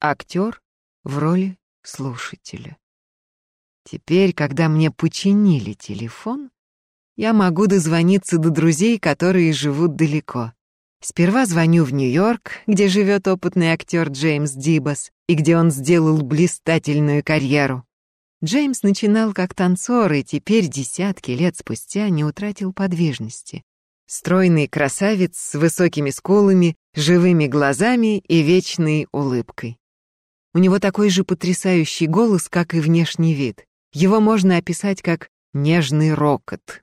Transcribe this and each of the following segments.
актер в роли слушателя. Теперь, когда мне починили телефон, я могу дозвониться до друзей, которые живут далеко. Сперва звоню в Нью-Йорк, где живет опытный актер Джеймс Дибас, и где он сделал блистательную карьеру. Джеймс начинал как танцор, и теперь, десятки лет спустя, не утратил подвижности. Стройный красавец с высокими скулами, живыми глазами и вечной улыбкой. У него такой же потрясающий голос, как и внешний вид. Его можно описать как нежный рокот.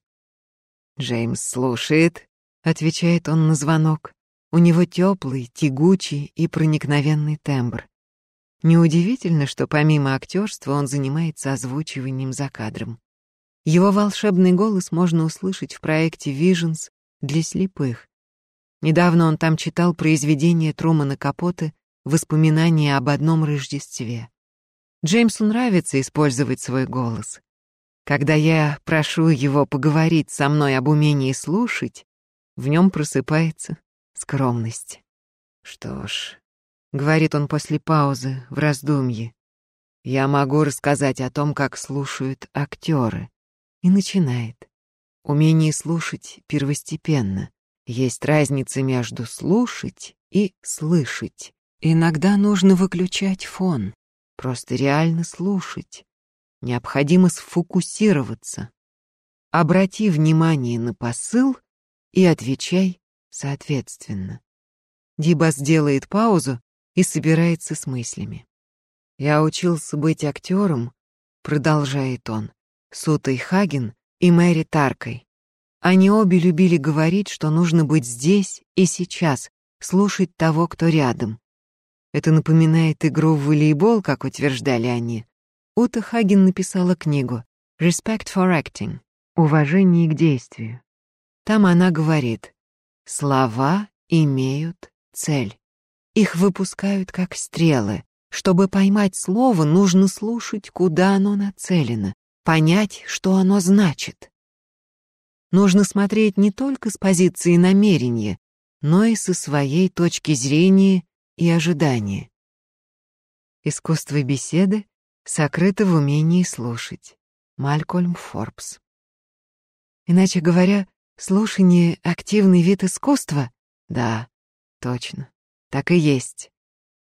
«Джеймс слушает», — отвечает он на звонок. У него теплый, тягучий и проникновенный тембр. Неудивительно, что помимо актерства он занимается озвучиванием за кадром. Его волшебный голос можно услышать в проекте Visions для слепых. Недавно он там читал произведение Трумана Капоте «Воспоминания об одном Рождестве». Джеймсу нравится использовать свой голос. Когда я прошу его поговорить со мной об умении слушать, в нем просыпается скромность. Что ж, говорит он после паузы в раздумье, я могу рассказать о том, как слушают актеры. И начинает. Умение слушать первостепенно. Есть разница между слушать и слышать. Иногда нужно выключать фон, просто реально слушать. Необходимо сфокусироваться. Обрати внимание на посыл и отвечай соответственно. Дибас делает паузу и собирается с мыслями. «Я учился быть актером», — продолжает он, с Утой Хаген и Мэри Таркой. Они обе любили говорить, что нужно быть здесь и сейчас, слушать того, кто рядом. Это напоминает игру в волейбол, как утверждали они. Ута Хаген написала книгу «Respect for Acting» — «Уважение к действию». Там она говорит, слова имеют цель. Их выпускают как стрелы. Чтобы поймать слово, нужно слушать, куда оно нацелено, понять, что оно значит. Нужно смотреть не только с позиции намерения, но и со своей точки зрения и ожидания. Искусство беседы сокрыто в умении слушать. Малькольм Форбс. Иначе говоря, слушание — активный вид искусства? Да, точно, так и есть.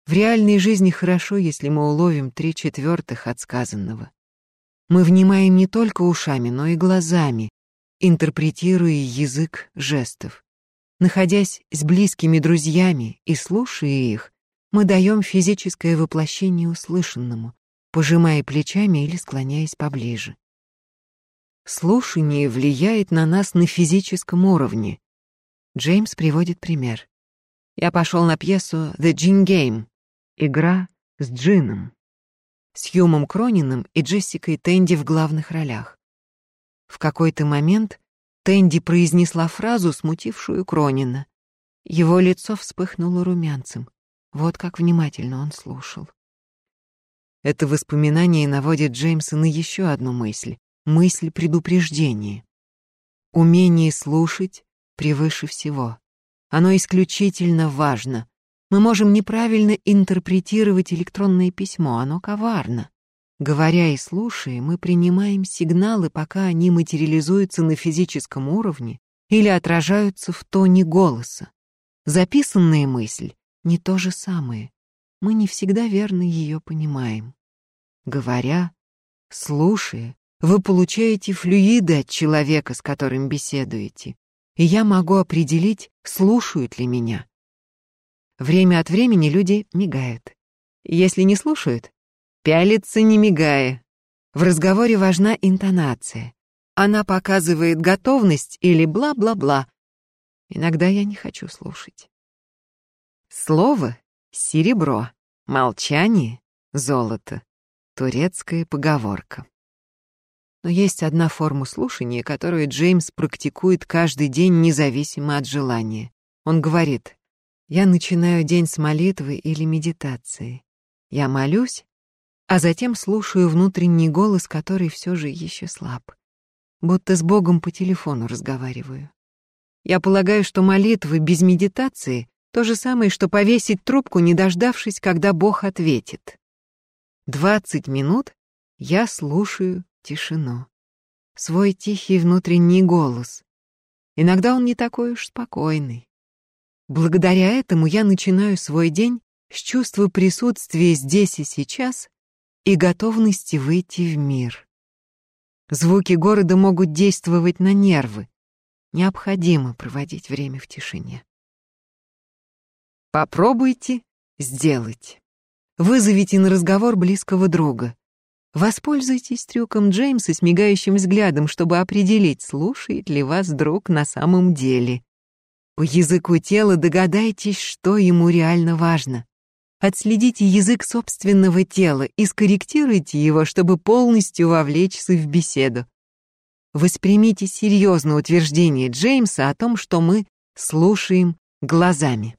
В реальной жизни хорошо, если мы уловим три четвертых от сказанного. Мы внимаем не только ушами, но и глазами, интерпретируя язык жестов. Находясь с близкими друзьями и слушая их, мы даем физическое воплощение услышанному, пожимая плечами или склоняясь поближе. Слушание влияет на нас на физическом уровне. Джеймс приводит пример. Я пошел на пьесу «The Gin Game» — игра с джином с Юмом Крониным и Джессикой Тенди в главных ролях. В какой-то момент Тенди произнесла фразу, смутившую Кронина. Его лицо вспыхнуло румянцем. Вот как внимательно он слушал. Это воспоминание наводит Джеймса на еще одну мысль — мысль предупреждения. Умение слушать превыше всего. Оно исключительно важно, мы можем неправильно интерпретировать электронное письмо, оно коварно. Говоря и слушая, мы принимаем сигналы, пока они материализуются на физическом уровне или отражаются в тоне голоса. Записанная мысль — не то же самое. Мы не всегда верно ее понимаем. Говоря, слушая, вы получаете флюиды от человека, с которым беседуете, и я могу определить, слушают ли меня. Время от времени люди мигают. Если не слушают, пялятся не мигая. В разговоре важна интонация. Она показывает готовность или бла-бла-бла. Иногда я не хочу слушать. Слово — серебро, молчание — золото. Турецкая поговорка. Но есть одна форма слушания, которую Джеймс практикует каждый день независимо от желания. Он говорит я начинаю день с молитвы или медитации. Я молюсь, а затем слушаю внутренний голос, который все же еще слаб. Будто с Богом по телефону разговариваю. Я полагаю, что молитвы без медитации То же самое, что повесить трубку, не дождавшись, когда Бог ответит. Двадцать минут я слушаю тишину. Свой тихий внутренний голос. Иногда он не такой уж спокойный. Благодаря этому я начинаю свой день с чувства присутствия здесь и сейчас и готовности выйти в мир. Звуки города могут действовать на нервы. Необходимо проводить время в тишине. Попробуйте сделать. Вызовите на разговор близкого друга. Воспользуйтесь трюком Джеймса с мигающим взглядом, чтобы определить, слушает ли вас друг на самом деле. По языку тела догадайтесь, что ему реально важно. Отследите язык собственного тела и скорректируйте его, чтобы полностью вовлечься в беседу. Воспримите серьезно утверждение Джеймса о том, что мы слушаем глазами.